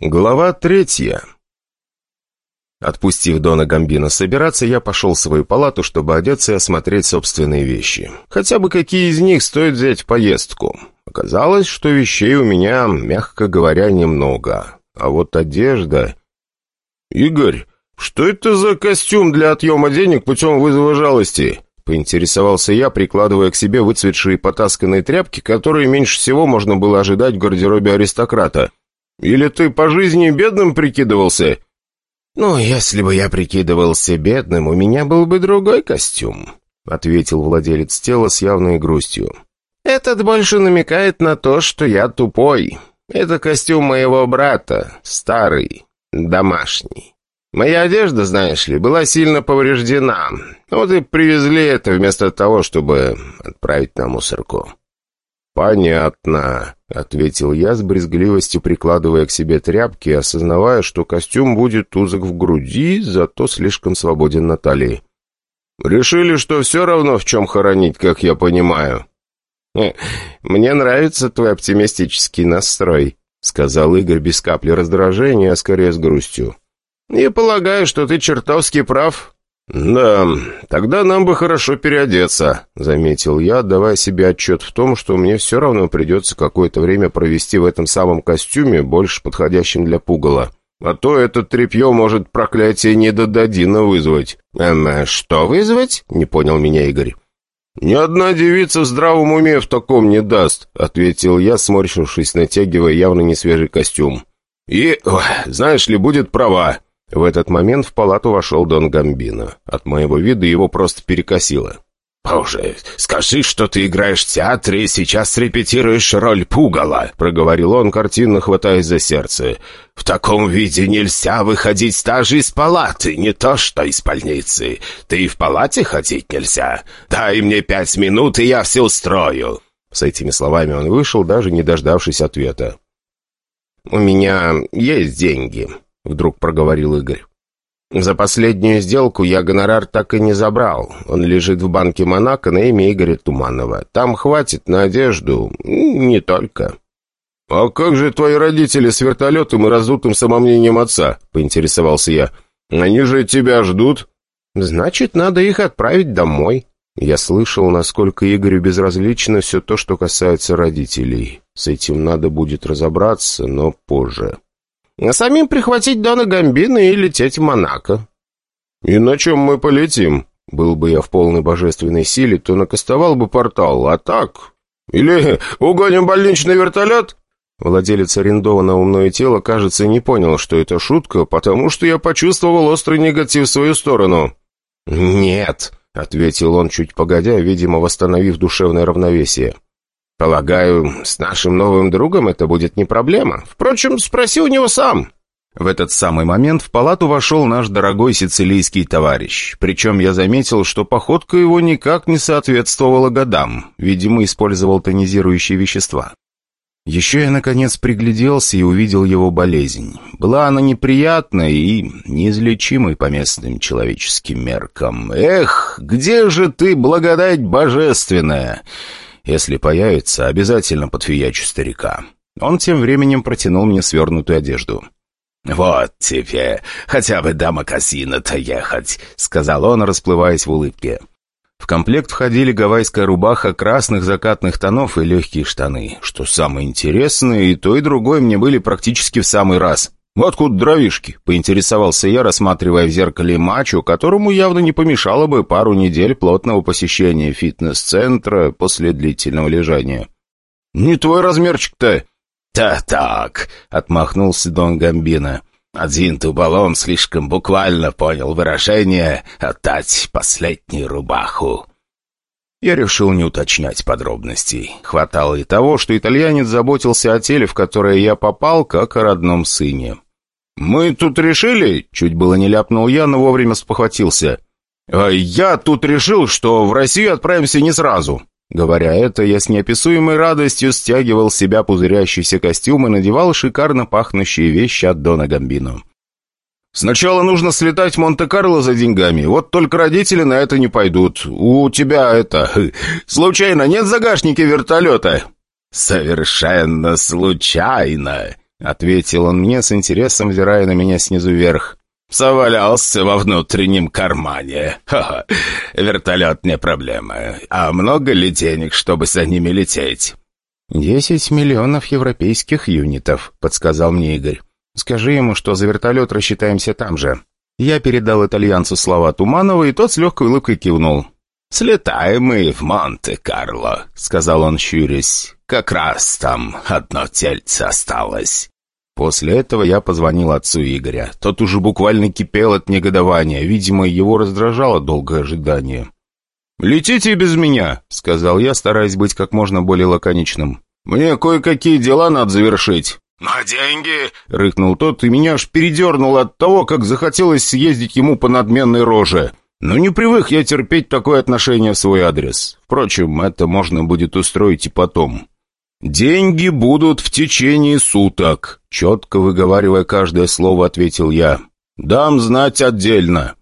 Глава третья. Отпустив Дона Гамбина собираться, я пошел в свою палату, чтобы одеться и осмотреть собственные вещи. Хотя бы какие из них стоит взять в поездку. Оказалось, что вещей у меня, мягко говоря, немного. А вот одежда... «Игорь, что это за костюм для отъема денег путем вызова жалости?» Поинтересовался я, прикладывая к себе выцветшие потасканные тряпки, которые меньше всего можно было ожидать в гардеробе аристократа. «Или ты по жизни бедным прикидывался?» «Ну, если бы я прикидывался бедным, у меня был бы другой костюм», — ответил владелец тела с явной грустью. «Этот больше намекает на то, что я тупой. Это костюм моего брата, старый, домашний. Моя одежда, знаешь ли, была сильно повреждена. Вот и привезли это вместо того, чтобы отправить на мусорку». «Понятно», — ответил я с брезгливостью, прикладывая к себе тряпки, осознавая, что костюм будет узок в груди, зато слишком свободен на талии. «Решили, что все равно в чем хоронить, как я понимаю». «Э, «Мне нравится твой оптимистический настрой», — сказал Игорь без капли раздражения, а скорее с грустью. «И полагаю, что ты чертовски прав. «Да, тогда нам бы хорошо переодеться», — заметил я, давая себе отчет в том, что мне все равно придется какое-то время провести в этом самом костюме, больше подходящем для пугала. А то это тряпье может проклятие недодадина вызвать. «Эм, а что вызвать?» — не понял меня Игорь. «Ни одна девица в здравом уме в таком не даст», — ответил я, сморщившись, натягивая явно несвежий костюм. «И, знаешь ли, будет права. В этот момент в палату вошел Дон Гамбино. От моего вида его просто перекосило. «Боже, скажи, что ты играешь в театре и сейчас репетируешь роль пугала», — проговорил он, картинно хватаясь за сердце. «В таком виде нельзя выходить даже из палаты, не то что из больницы. Ты и в палате ходить нельзя. Дай мне пять минут, и я все устрою». С этими словами он вышел, даже не дождавшись ответа. «У меня есть деньги», — вдруг проговорил Игорь. «За последнюю сделку я гонорар так и не забрал. Он лежит в банке Монако на имя Игоря Туманова. Там хватит на одежду. Не только». «А как же твои родители с вертолетом и раздутым самомнением отца?» — поинтересовался я. «Они же тебя ждут». «Значит, надо их отправить домой». Я слышал, насколько Игорю безразлично все то, что касается родителей. С этим надо будет разобраться, но позже а самим прихватить Дона Гамбина и лететь в Монако». «И на чем мы полетим? Был бы я в полной божественной силе, то накастовал бы портал, а так... Или угоним больничный вертолет?» Владелец арендованного мною тела, кажется, не понял, что это шутка, потому что я почувствовал острый негатив в свою сторону. «Нет», — ответил он чуть погодя, видимо, восстановив душевное равновесие. Полагаю, с нашим новым другом это будет не проблема. Впрочем, спроси у него сам». В этот самый момент в палату вошел наш дорогой сицилийский товарищ. Причем я заметил, что походка его никак не соответствовала годам. Видимо, использовал тонизирующие вещества. Еще я, наконец, пригляделся и увидел его болезнь. Была она неприятной и неизлечимой по местным человеческим меркам. «Эх, где же ты, благодать божественная!» Если появится, обязательно подфиячу старика». Он тем временем протянул мне свернутую одежду. «Вот тебе хотя бы до магазина-то ехать», — сказал он, расплываясь в улыбке. В комплект входили гавайская рубаха красных закатных тонов и легкие штаны. Что самое интересное, и то, и другое мне были практически в самый раз. «Откуда дровишки?» — поинтересовался я, рассматривая в зеркале мачо, которому явно не помешало бы пару недель плотного посещения фитнес-центра после длительного лежания. «Не твой размерчик-то!» «Да так!» — отмахнулся Дон Гамбина. «Один тубалом слишком буквально понял выражение «отдать последнюю рубаху». Я решил не уточнять подробностей. Хватало и того, что итальянец заботился о теле, в которое я попал, как о родном сыне. «Мы тут решили...» — чуть было не ляпнул я, но вовремя спохватился. «А «Я тут решил, что в Россию отправимся не сразу». Говоря это, я с неописуемой радостью стягивал с себя пузырящийся костюм и надевал шикарно пахнущие вещи от Дона Гамбино. «Сначала нужно слетать в Монте-Карло за деньгами, вот только родители на это не пойдут. У тебя это... Случайно нет загашники вертолета?» «Совершенно случайно», — ответил он мне с интересом, взирая на меня снизу вверх. «Завалялся во внутреннем кармане. Ха-ха, вертолет не проблема. А много ли денег, чтобы за ними лететь?» «Десять миллионов европейских юнитов», — подсказал мне Игорь. «Скажи ему, что за вертолет рассчитаемся там же». Я передал итальянцу слова Туманова, и тот с легкой улыбкой кивнул. «Слетаем мы в Монте-Карло», — сказал он, щурясь. «Как раз там одно тельце осталось». После этого я позвонил отцу Игоря. Тот уже буквально кипел от негодования. Видимо, его раздражало долгое ожидание. «Летите без меня», — сказал я, стараясь быть как можно более лаконичным. «Мне кое-какие дела надо завершить». «На деньги?» — рыкнул тот, и меня аж передернуло от того, как захотелось съездить ему по надменной роже. Но не привык я терпеть такое отношение в свой адрес. Впрочем, это можно будет устроить и потом. «Деньги будут в течение суток», — четко выговаривая каждое слово, ответил я. «Дам знать отдельно».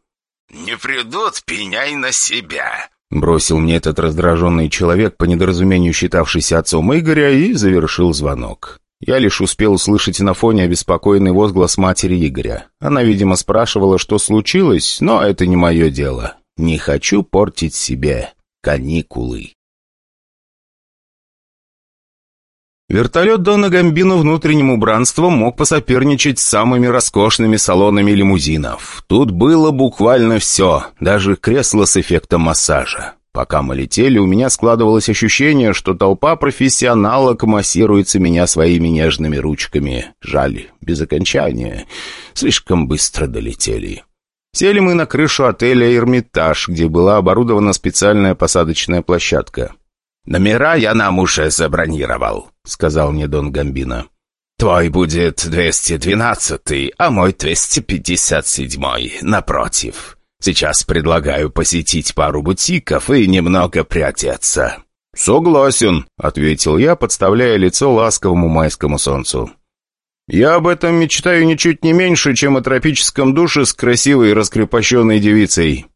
«Не придут, пеняй на себя», — бросил мне этот раздраженный человек, по недоразумению считавшийся отцом Игоря, и завершил звонок. Я лишь успел услышать на фоне обеспокоенный возглас матери Игоря. Она, видимо, спрашивала, что случилось, но это не мое дело. Не хочу портить себе каникулы. Вертолет Дона Гамбино внутренним убранством мог посоперничать с самыми роскошными салонами лимузинов. Тут было буквально все, даже кресло с эффектом массажа. Пока мы летели, у меня складывалось ощущение, что толпа профессионалок массируется меня своими нежными ручками. Жаль, без окончания. Слишком быстро долетели. Сели мы на крышу отеля «Эрмитаж», где была оборудована специальная посадочная площадка. «Номера я нам уже забронировал», — сказал мне Дон Гамбино. «Твой будет 212-й, а мой 257-й, напротив». Сейчас предлагаю посетить пару бутиков и немного приодеться». «Согласен», — ответил я, подставляя лицо ласковому майскому солнцу. «Я об этом мечтаю ничуть не меньше, чем о тропическом душе с красивой раскрепощенной девицей».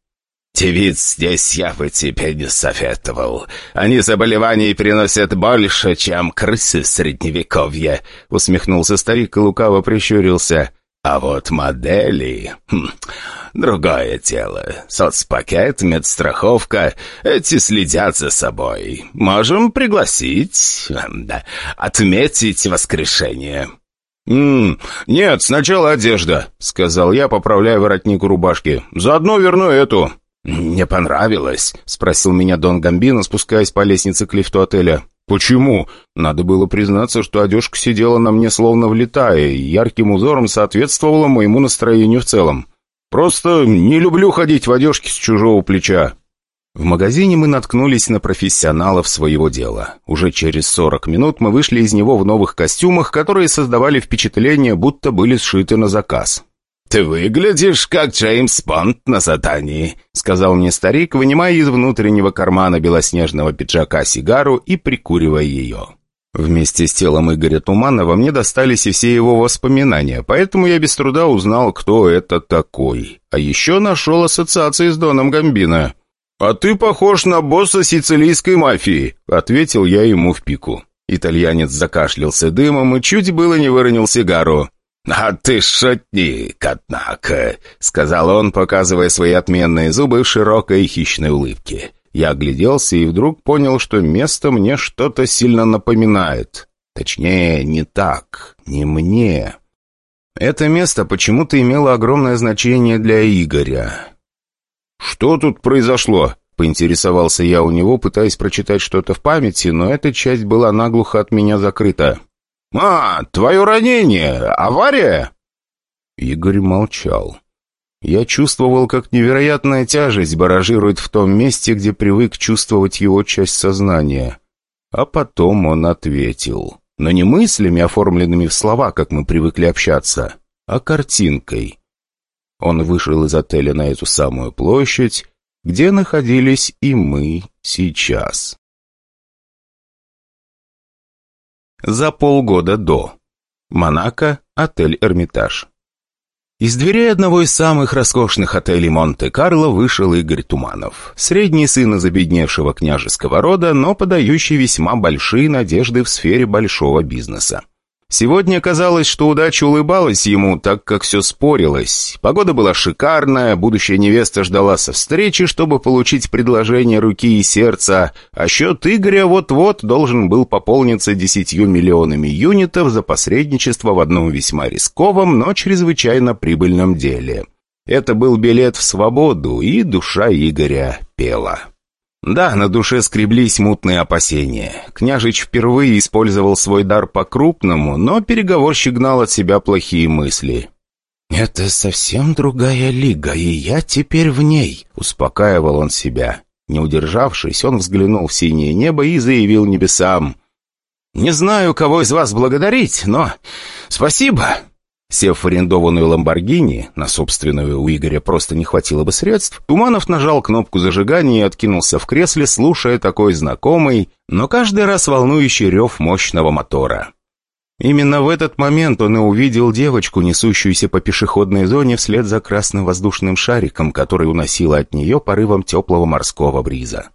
«Девиц здесь я бы тебе не советовал. Они заболеваний приносят больше, чем крысы в Средневековье», — усмехнулся старик и лукаво прищурился. «А вот модели...» хм, Другое дело. Соцпакет, медстраховка. Эти следят за собой. Можем пригласить... Да, отметить воскрешение». «М нет сначала одежда», — сказал я, поправляя воротник рубашки. «Заодно верну эту». «Не понравилось?» — спросил меня Дон Гамбино, спускаясь по лестнице к лифту отеля. «Почему?» Надо было признаться, что одежка сидела на мне словно влетая, и ярким узором соответствовала моему настроению в целом. Просто не люблю ходить в одежке с чужого плеча». В магазине мы наткнулись на профессионалов своего дела. Уже через 40 минут мы вышли из него в новых костюмах, которые создавали впечатление, будто были сшиты на заказ. «Ты выглядишь, как Джеймс Бонд на задании», — сказал мне старик, вынимая из внутреннего кармана белоснежного пиджака сигару и прикуривая ее. Вместе с телом Игоря Туманова мне достались и все его воспоминания, поэтому я без труда узнал, кто это такой. А еще нашел ассоциации с Доном Гамбино. «А ты похож на босса сицилийской мафии», — ответил я ему в пику. Итальянец закашлялся дымом и чуть было не выронил сигару. «А ты шутник, однако», — сказал он, показывая свои отменные зубы в широкой хищной улыбке. Я огляделся и вдруг понял, что место мне что-то сильно напоминает. Точнее, не так, не мне. Это место почему-то имело огромное значение для Игоря. «Что тут произошло?» — поинтересовался я у него, пытаясь прочитать что-то в памяти, но эта часть была наглухо от меня закрыта. «А, твое ранение! Авария?» Игорь молчал. Я чувствовал, как невероятная тяжесть баражирует в том месте, где привык чувствовать его часть сознания. А потом он ответил. Но не мыслями, оформленными в слова, как мы привыкли общаться, а картинкой. Он вышел из отеля на эту самую площадь, где находились и мы сейчас. За полгода до. Монако, отель «Эрмитаж». Из дверей одного из самых роскошных отелей Монте-Карло вышел Игорь Туманов. Средний сын забедневшего княжеского рода, но подающий весьма большие надежды в сфере большого бизнеса. Сегодня казалось, что удача улыбалась ему, так как все спорилось. Погода была шикарная, будущая невеста ждала со встречи, чтобы получить предложение руки и сердца, а счет Игоря вот-вот должен был пополниться десятью миллионами юнитов за посредничество в одном весьма рисковом, но чрезвычайно прибыльном деле. Это был билет в свободу, и душа Игоря пела. Да, на душе скреблись мутные опасения. Княжич впервые использовал свой дар по-крупному, но переговорщик гнал от себя плохие мысли. «Это совсем другая лига, и я теперь в ней», — успокаивал он себя. Не удержавшись, он взглянул в синее небо и заявил небесам. «Не знаю, кого из вас благодарить, но спасибо!» Сев в арендованную «Ламборгини», на собственную у Игоря просто не хватило бы средств, Туманов нажал кнопку зажигания и откинулся в кресле, слушая такой знакомый, но каждый раз волнующий рев мощного мотора. Именно в этот момент он и увидел девочку, несущуюся по пешеходной зоне вслед за красным воздушным шариком, который уносила от нее порывом теплого морского бриза.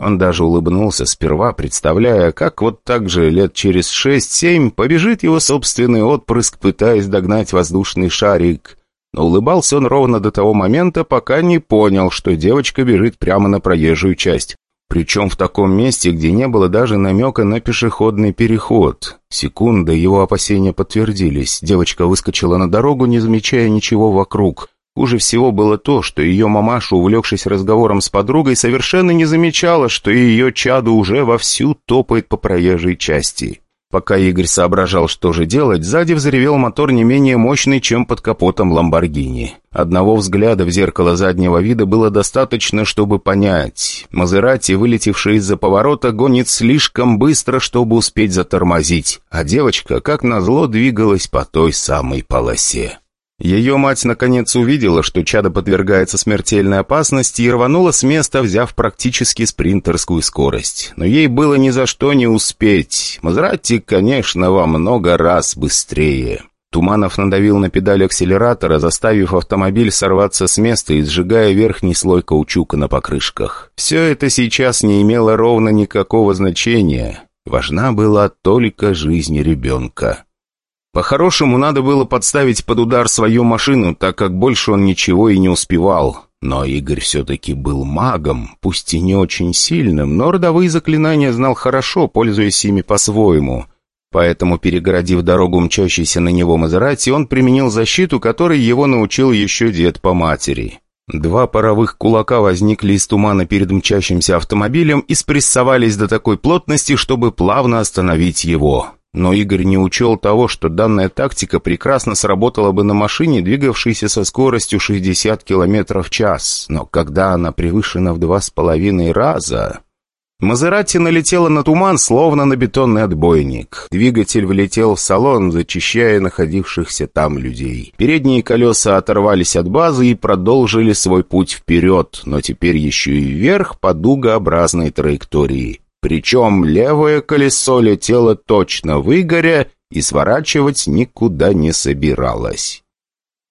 Он даже улыбнулся сперва, представляя, как вот так же лет через шесть-семь побежит его собственный отпрыск, пытаясь догнать воздушный шарик. Но улыбался он ровно до того момента, пока не понял, что девочка бежит прямо на проезжую часть. Причем в таком месте, где не было даже намека на пешеходный переход. Секунда, его опасения подтвердились. Девочка выскочила на дорогу, не замечая ничего вокруг. Хуже всего было то, что ее мамаша, увлекшись разговором с подругой, совершенно не замечала, что ее чадо уже вовсю топает по проезжей части. Пока Игорь соображал, что же делать, сзади взревел мотор не менее мощный, чем под капотом «Ламборгини». Одного взгляда в зеркало заднего вида было достаточно, чтобы понять. Мазерати, вылетевший из-за поворота, гонит слишком быстро, чтобы успеть затормозить, а девочка, как назло, двигалась по той самой полосе. Ее мать наконец увидела, что чадо подвергается смертельной опасности и рванула с места, взяв практически спринтерскую скорость. Но ей было ни за что не успеть. Мазератти, конечно, во много раз быстрее. Туманов надавил на педаль акселератора, заставив автомобиль сорваться с места и сжигая верхний слой каучука на покрышках. Все это сейчас не имело ровно никакого значения. Важна была только жизнь ребенка. По-хорошему, надо было подставить под удар свою машину, так как больше он ничего и не успевал. Но Игорь все-таки был магом, пусть и не очень сильным, но родовые заклинания знал хорошо, пользуясь ими по-своему. Поэтому, перегородив дорогу мчащейся на него Мазерати, он применил защиту, которой его научил еще дед по матери. Два паровых кулака возникли из тумана перед мчащимся автомобилем и спрессовались до такой плотности, чтобы плавно остановить его. Но Игорь не учел того, что данная тактика прекрасно сработала бы на машине, двигавшейся со скоростью 60 км в час. Но когда она превышена в два с половиной раза... Мазерати налетела на туман, словно на бетонный отбойник. Двигатель влетел в салон, зачищая находившихся там людей. Передние колеса оторвались от базы и продолжили свой путь вперед, но теперь еще и вверх по дугообразной траектории. Причем левое колесо летело точно в Игоря и сворачивать никуда не собиралось.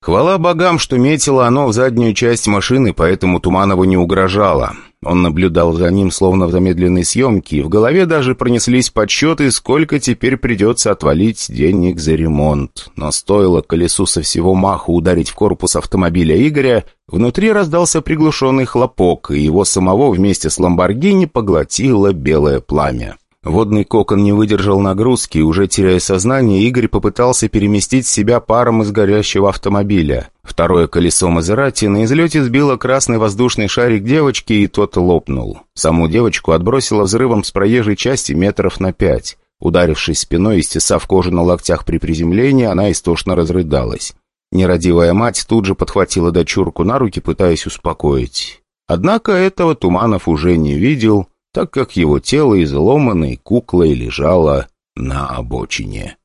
Хвала богам, что метило оно в заднюю часть машины, поэтому Туманову не угрожало. Он наблюдал за ним словно в замедленной съемке, и в голове даже пронеслись подсчеты, сколько теперь придется отвалить денег за ремонт. Но стоило колесу со всего маху ударить в корпус автомобиля Игоря, внутри раздался приглушенный хлопок, и его самого вместе с «Ламборгини» поглотило белое пламя. Водный кокон не выдержал нагрузки, и уже теряя сознание, Игорь попытался переместить себя паром из горящего автомобиля. Второе колесо Мазерати на излете сбило красный воздушный шарик девочки, и тот лопнул. Саму девочку отбросило взрывом с проезжей части метров на пять. Ударившись спиной и стесав кожу на локтях при приземлении, она истошно разрыдалась. Нерадивая мать тут же подхватила дочурку на руки, пытаясь успокоить. Однако этого Туманов уже не видел, так как его тело изломанной куклой лежало на обочине.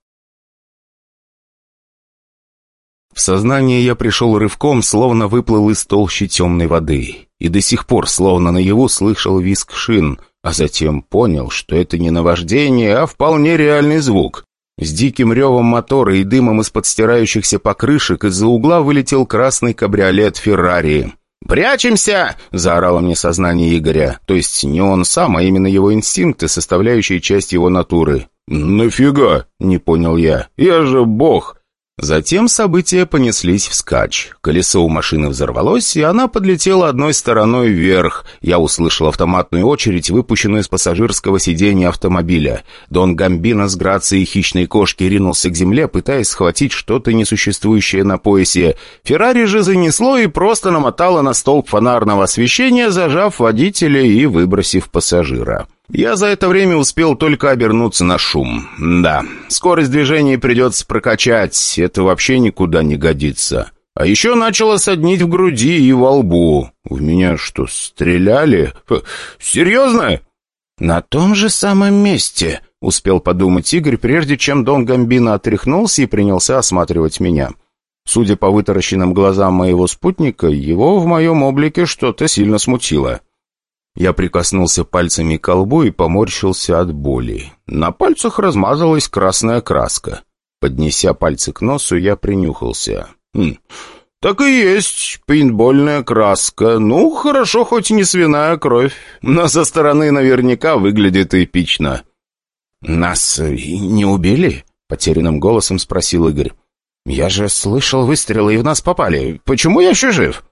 В сознание я пришел рывком, словно выплыл из толщи темной воды, и до сих пор, словно наяву, слышал виск шин, а затем понял, что это не наваждение, а вполне реальный звук. С диким ревом мотора и дымом из-под стирающихся покрышек из-за угла вылетел красный кабриолет «Феррари». «Прячемся!» — заорало мне сознание Игоря. То есть не он сам, а именно его инстинкты, составляющие часть его натуры. «Нафига?» — не понял я. «Я же бог!» Затем события понеслись вскачь. Колесо у машины взорвалось, и она подлетела одной стороной вверх. Я услышал автоматную очередь, выпущенную с пассажирского сиденья автомобиля. Дон Гамбино с грацией хищной кошки ринулся к земле, пытаясь схватить что-то несуществующее на поясе. Феррари же занесло и просто намотало на столб фонарного освещения, зажав водителя и выбросив пассажира. Я за это время успел только обернуться на шум. Да, скорость движения придется прокачать, это вообще никуда не годится. А еще начало соднить в груди и во лбу. В меня что, стреляли? Серьезно? На том же самом месте, успел подумать Игорь, прежде чем Дон Гамбино отряхнулся и принялся осматривать меня. Судя по вытаращенным глазам моего спутника, его в моем облике что-то сильно смутило. Я прикоснулся пальцами к колбу и поморщился от боли. На пальцах размазалась красная краска. Поднеся пальцы к носу, я принюхался. Хм, «Так и есть, пейнтбольная краска. Ну, хорошо, хоть не свиная кровь, но со стороны наверняка выглядит эпично». «Нас не убили?» — потерянным голосом спросил Игорь. «Я же слышал выстрелы, и в нас попали. Почему я еще жив?»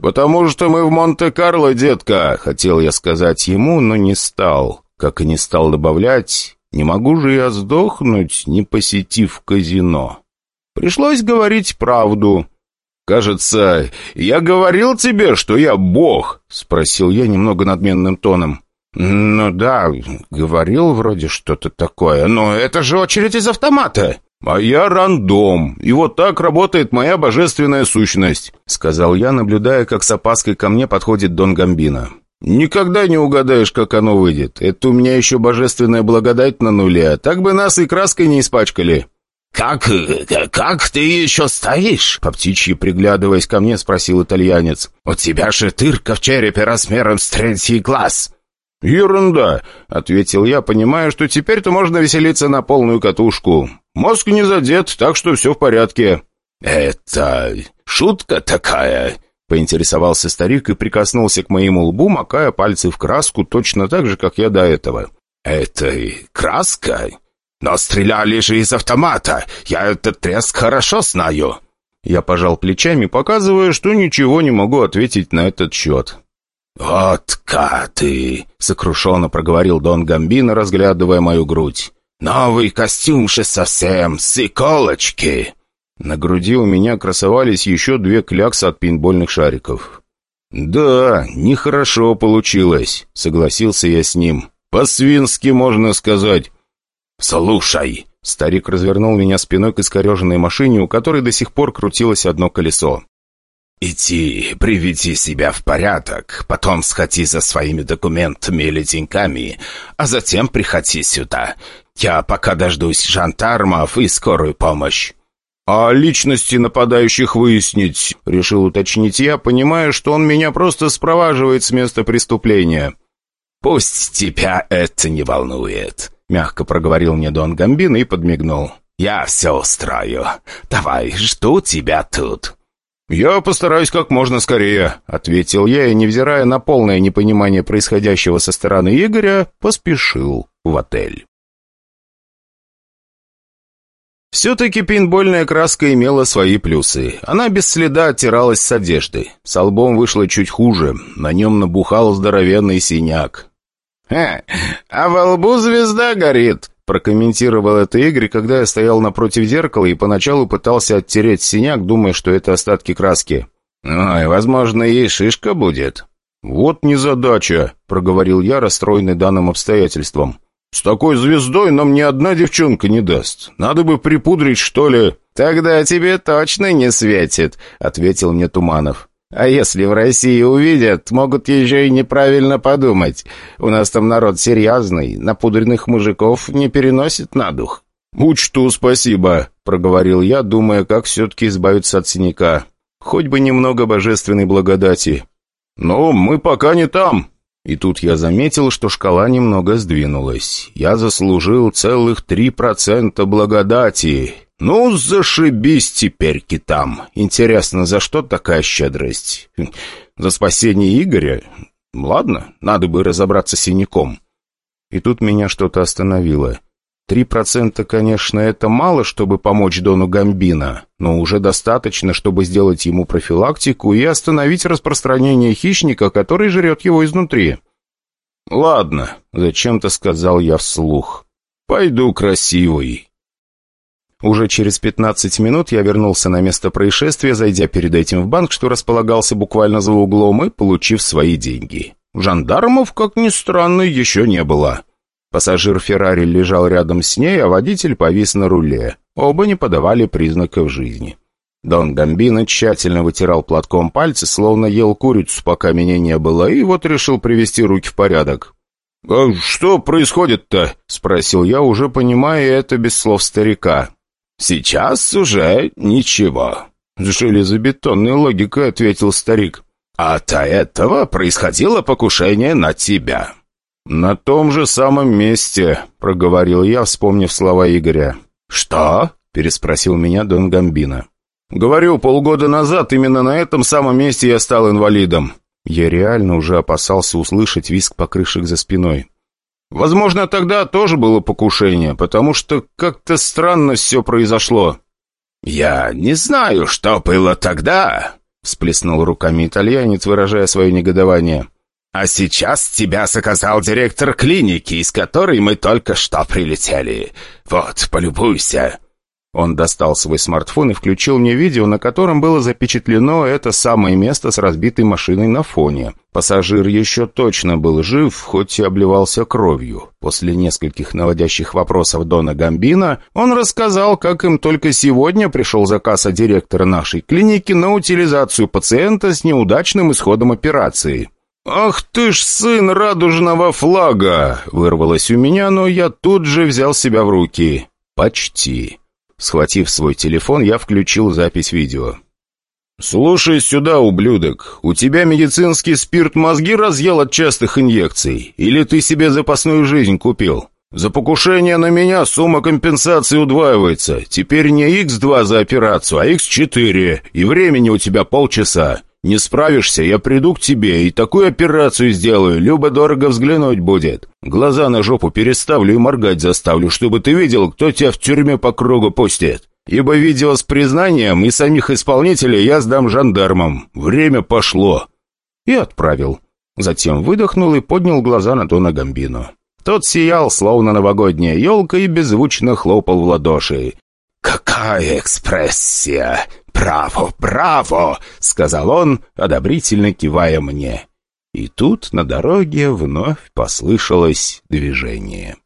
«Потому что мы в Монте-Карло, детка!» — хотел я сказать ему, но не стал. Как и не стал добавлять, не могу же я сдохнуть, не посетив казино. Пришлось говорить правду. «Кажется, я говорил тебе, что я бог?» — спросил я немного надменным тоном. «Ну да, говорил вроде что-то такое, но это же очередь из автомата!» «А я рандом, и вот так работает моя божественная сущность», сказал я, наблюдая, как с опаской ко мне подходит Дон Гамбино. «Никогда не угадаешь, как оно выйдет. Это у меня еще божественная благодать на нуле. Так бы нас и краской не испачкали». «Как... как ты еще стоишь?» По птичьи приглядываясь ко мне, спросил итальянец. «У тебя же тырка в черепе размером с третий глаз». «Ерунда», — ответил я, понимая, что теперь-то можно веселиться на полную катушку. Мозг не задет, так что все в порядке». «Это шутка такая?» — поинтересовался старик и прикоснулся к моему лбу, макая пальцы в краску точно так же, как я до этого. «Это краска? Но стреляли же из автомата. Я этот треск хорошо знаю». Я пожал плечами, показывая, что ничего не могу ответить на этот счет. «Вот каты!» — сокрушенно проговорил Дон Гамбино, разглядывая мою грудь. «Новый костюм же совсем, с иколочки!» На груди у меня красовались еще две кляксы от пейнтбольных шариков. «Да, нехорошо получилось», — согласился я с ним. «По-свински, можно сказать». «Слушай!» — старик развернул меня спиной к искореженной машине, у которой до сих пор крутилось одно колесо. «Иди, приведи себя в порядок, потом сходи за своими документами или деньгами, а затем приходи сюда. Я пока дождусь жандармов и скорую помощь». «А личности нападающих выяснить?» — решил уточнить я, понимая, что он меня просто спроваживает с места преступления. «Пусть тебя это не волнует», — мягко проговорил мне Дон Гамбин и подмигнул. «Я все устрою. Давай, жду тебя тут». «Я постараюсь как можно скорее», — ответил я и, невзирая на полное непонимание происходящего со стороны Игоря, поспешил в отель. Все-таки пейнтбольная краска имела свои плюсы. Она без следа оттиралась с одежды. С лбом вышло чуть хуже. На нем набухал здоровенный синяк. «Ха, а во лбу звезда горит», Прокомментировал это Игорь, когда я стоял напротив зеркала и поначалу пытался оттереть синяк, думая, что это остатки краски. «Ой, возможно, ей шишка будет». «Вот незадача», — проговорил я, расстроенный данным обстоятельством. «С такой звездой нам ни одна девчонка не даст. Надо бы припудрить, что ли». «Тогда тебе точно не светит», — ответил мне Туманов. А если в России увидят, могут еще и неправильно подумать. У нас там народ серьезный, напудренных мужиков не переносит на дух». «Учту, спасибо», — проговорил я, думая, как все-таки избавиться от синяка. «Хоть бы немного божественной благодати». «Но мы пока не там». И тут я заметил, что шкала немного сдвинулась. Я заслужил целых три процента благодати. «Ну, зашибись теперь, китам. Интересно, за что такая щедрость? За спасение Игоря? Ладно, надо бы разобраться с синяком. И тут меня что-то остановило. Три процента, конечно, это мало, чтобы помочь Дону Гамбина, но уже достаточно, чтобы сделать ему профилактику и остановить распространение хищника, который жрет его изнутри. «Ладно», — зачем-то сказал я вслух. «Пойду красивый». Уже через 15 минут я вернулся на место происшествия, зайдя перед этим в банк, что располагался буквально за углом, и получив свои деньги. Жандармов, как ни странно, еще не было. Пассажир Феррари лежал рядом с ней, а водитель повис на руле. Оба не подавали признаков жизни. Дон Гамбино тщательно вытирал платком пальцы, словно ел курицу, пока меня не было, и вот решил привести руки в порядок. «А что происходит-то?» — спросил я, уже понимая это без слов старика. «Сейчас уже ничего», — с железобетонной логикой ответил старик. «А до этого происходило покушение на тебя». «На том же самом месте», — проговорил я, вспомнив слова Игоря. «Что?» — переспросил меня Дон Гамбино. «Говорю, полгода назад именно на этом самом месте я стал инвалидом». Я реально уже опасался услышать визг покрышек за спиной. Возможно, тогда тоже было покушение, потому что как-то странно все произошло». «Я не знаю, что было тогда», — всплеснул руками итальянец, выражая свое негодование. «А сейчас тебя заказал директор клиники, из которой мы только что прилетели. Вот, полюбуйся». Он достал свой смартфон и включил мне видео, на котором было запечатлено это самое место с разбитой машиной на фоне. Пассажир еще точно был жив, хоть и обливался кровью. После нескольких наводящих вопросов Дона Гамбина он рассказал, как им только сегодня пришел заказ от директора нашей клиники на утилизацию пациента с неудачным исходом операции. «Ах ты ж сын радужного флага!» — вырвалось у меня, но я тут же взял себя в руки. «Почти». Схватив свой телефон, я включил запись видео. «Слушай сюда, ублюдок, у тебя медицинский спирт мозги разъел от частых инъекций? Или ты себе запасную жизнь купил? За покушение на меня сумма компенсации удваивается. Теперь не X2 за операцию, а X4, и времени у тебя полчаса. Не справишься, я приду к тебе и такую операцию сделаю, любо-дорого взглянуть будет. Глаза на жопу переставлю и моргать заставлю, чтобы ты видел, кто тебя в тюрьме по кругу пустит. Ибо видео с признанием и самих исполнителей я сдам жандармам. Время пошло». И отправил. Затем выдохнул и поднял глаза на Тона Гамбино. Тот сиял, словно новогодняя елка, и беззвучно хлопал в ладоши. «Какая экспрессия! «Браво, браво!» — сказал он, одобрительно кивая мне. И тут на дороге вновь послышалось движение.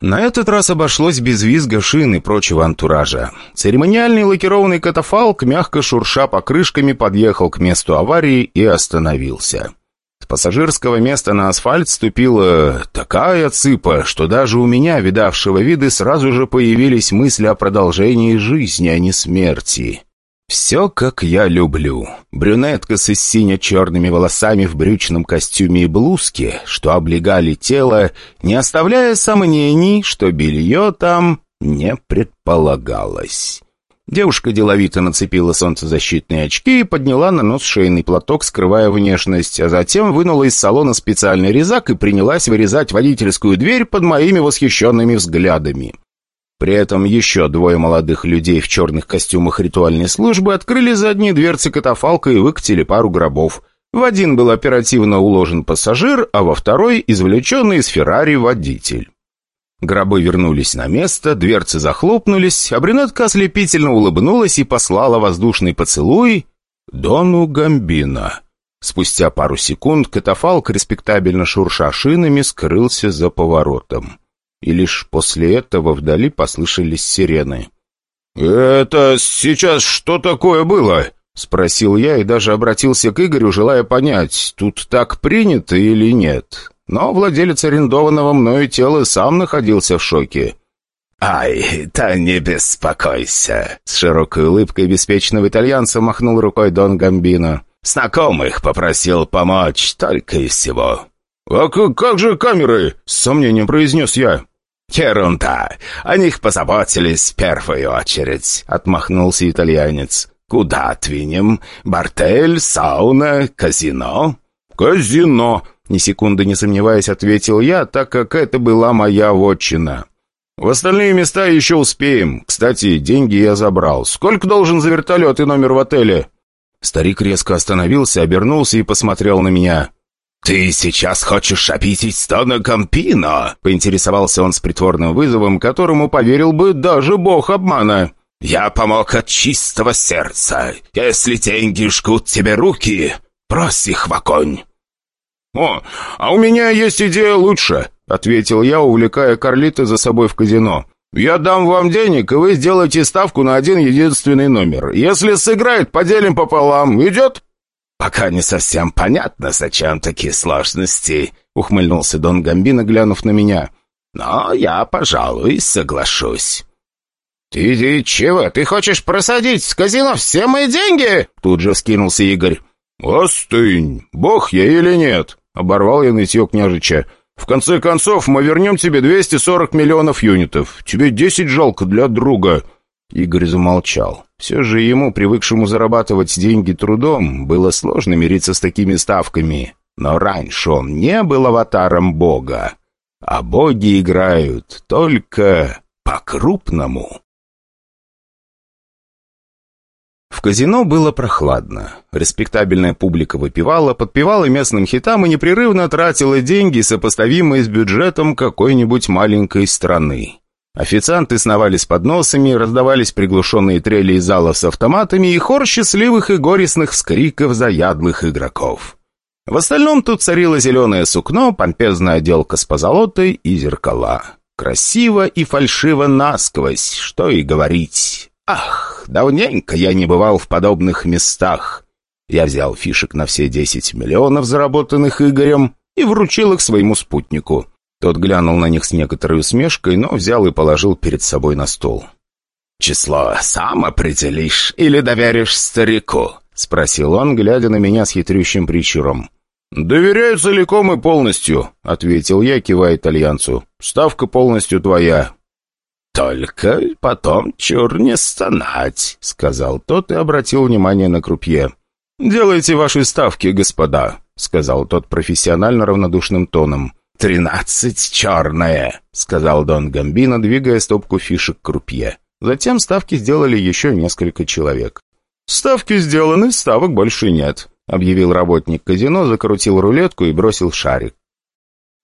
На этот раз обошлось без визга шин и прочего антуража. Церемониальный лакированный катафалк, мягко шурша покрышками, подъехал к месту аварии и остановился пассажирского места на асфальт ступила такая цыпа, что даже у меня, видавшего виды, сразу же появились мысли о продолжении жизни, а не смерти. Все, как я люблю. Брюнетка с сине-черными волосами в брючном костюме и блузке, что облегали тело, не оставляя сомнений, что белье там не предполагалось. Девушка деловито нацепила солнцезащитные очки и подняла на нос шейный платок, скрывая внешность, а затем вынула из салона специальный резак и принялась вырезать водительскую дверь под моими восхищенными взглядами. При этом еще двое молодых людей в черных костюмах ритуальной службы открыли задние дверцы катафалка и выкатили пару гробов. В один был оперативно уложен пассажир, а во второй — извлеченный из Феррари водитель. Гробы вернулись на место, дверцы захлопнулись, а брюнетка ослепительно улыбнулась и послала воздушный поцелуй Дону Гамбина. Спустя пару секунд катафалк, респектабельно шурша шинами, скрылся за поворотом. И лишь после этого вдали послышались сирены. «Это сейчас что такое было?» — спросил я и даже обратился к Игорю, желая понять, тут так принято или нет. Но владелец арендованного мною тела сам находился в шоке. «Ай, да не беспокойся!» С широкой улыбкой беспечного итальянца махнул рукой Дон Гамбино. «Знакомых попросил помочь, только и всего». «А как же камеры?» — с сомнением произнес я. «Ерунда. О них позаботились в первую очередь», — отмахнулся итальянец. Куда двинем? Бартель, сауна, казино?» «Казино!» — ни секунды не сомневаясь, ответил я, так как это была моя вотчина. «В остальные места еще успеем. Кстати, деньги я забрал. Сколько должен за вертолет и номер в отеле?» Старик резко остановился, обернулся и посмотрел на меня. «Ты сейчас хочешь обидеть Стона Кампино?» — поинтересовался он с притворным вызовом, которому поверил бы даже бог обмана. «Я помог от чистого сердца. Если деньги жгут тебе руки, брось их в огонь». «О, а у меня есть идея лучше», — ответил я, увлекая Карлита за собой в казино. «Я дам вам денег, и вы сделаете ставку на один единственный номер. Если сыграет, поделим пополам. Идет?» «Пока не совсем понятно, зачем такие сложности», — ухмыльнулся Дон Гамбино, глянув на меня. «Но я, пожалуй, соглашусь». «Ты, ты чего? Ты хочешь просадить в казино все мои деньги?» Тут же вскинулся Игорь. «Остынь! Бог я или нет?» — оборвал я нытье княжича. «В конце концов, мы вернем тебе 240 миллионов юнитов. Тебе 10 жалко для друга». Игорь замолчал. Все же ему, привыкшему зарабатывать деньги трудом, было сложно мириться с такими ставками. Но раньше он не был аватаром бога. А боги играют только по-крупному. В казино было прохладно. Респектабельная публика выпивала, подпевала местным хитам и непрерывно тратила деньги, сопоставимые с бюджетом какой-нибудь маленькой страны. Официанты сновали с подносами, раздавались приглушенные трели из зала с автоматами и хор счастливых и горестных вскриков заядлых игроков. В остальном тут царило зеленое сукно, помпезная отделка с позолотой и зеркала. Красиво и фальшиво насквозь, что и говорить. Ах, давненько я не бывал в подобных местах. Я взял фишек на все 10 миллионов, заработанных Игорем, и вручил их своему спутнику. Тот глянул на них с некоторой усмешкой, но взял и положил перед собой на стол. «Число сам определишь или доверишь старику?» — спросил он, глядя на меня с хитрющим прищуром. «Доверяю целиком и полностью», — ответил я, кивая итальянцу. «Ставка полностью твоя». «Только потом чур не стонать», — сказал тот и обратил внимание на крупье. «Делайте ваши ставки, господа», — сказал тот профессионально равнодушным тоном. «Тринадцать черное», — сказал Дон Гамбино, двигая стопку фишек крупье. Затем ставки сделали еще несколько человек. «Ставки сделаны, ставок больше нет», — объявил работник казино, закрутил рулетку и бросил шарик.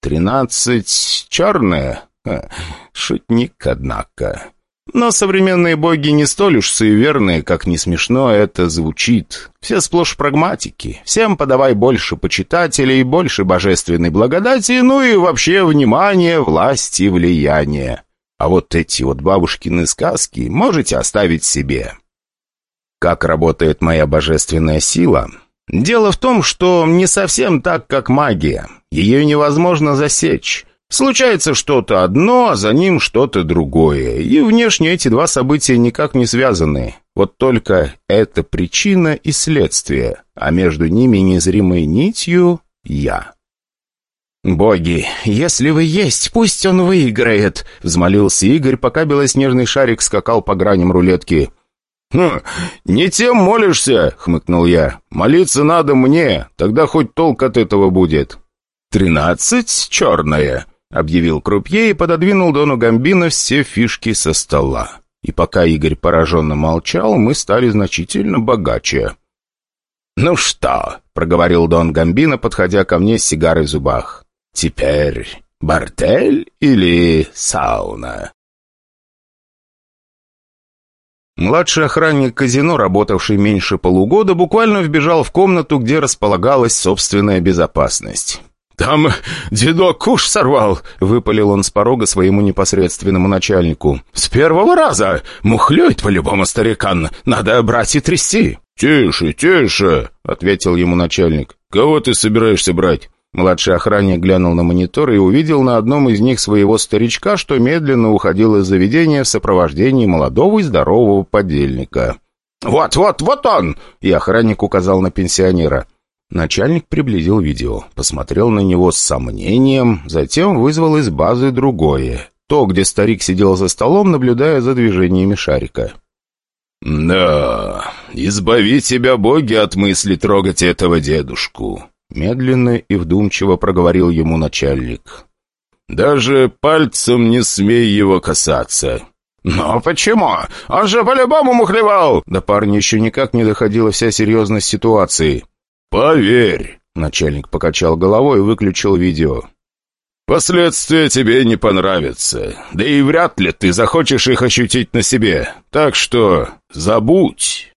«Тринадцать черное? Шутник, однако». Но современные боги не столь уж суеверные, как не смешно это звучит. Все сплошь прагматики. Всем подавай больше почитателей, больше божественной благодати, ну и вообще внимание, власть и влияние. А вот эти вот бабушкины сказки можете оставить себе. Как работает моя божественная сила? Дело в том, что не совсем так, как магия. Ее невозможно засечь. Случается что-то одно, а за ним что-то другое, и внешне эти два события никак не связаны. Вот только это причина и следствие, а между ними незримой нитью «я». «Боги, если вы есть, пусть он выиграет!» — взмолился Игорь, пока белоснежный шарик скакал по граням рулетки. «Хм, не тем молишься!» — хмыкнул я. «Молиться надо мне, тогда хоть толк от этого будет». «Тринадцать черное!» — объявил крупье и пододвинул Дону Гамбино все фишки со стола. И пока Игорь пораженно молчал, мы стали значительно богаче. «Ну что?» — проговорил Дон Гамбино, подходя ко мне с сигарой в зубах. «Теперь бордель или сауна?» Младший охранник казино, работавший меньше полугода, буквально вбежал в комнату, где располагалась собственная безопасность. «Там дедок куш сорвал!» — выпалил он с порога своему непосредственному начальнику. «С первого раза! Мухлюет по-любому старикан! Надо брать и трясти!» «Тише, тише!» — ответил ему начальник. «Кого ты собираешься брать?» Младший охранник глянул на монитор и увидел на одном из них своего старичка, что медленно уходил из заведения в сопровождении молодого и здорового подельника. «Вот, вот, вот он!» — и охранник указал на пенсионера. Начальник приблизил видео, посмотрел на него с сомнением, затем вызвал из базы другое. То, где старик сидел за столом, наблюдая за движениями шарика. «Да, избави тебя, боги, от мысли трогать этого дедушку!» Медленно и вдумчиво проговорил ему начальник. «Даже пальцем не смей его касаться!» «Но почему? Он же по-любому мухлевал!» До парня еще никак не доходила вся серьезность ситуации. «Поверь!» — начальник покачал головой и выключил видео. «Последствия тебе не понравятся, да и вряд ли ты захочешь их ощутить на себе, так что забудь!»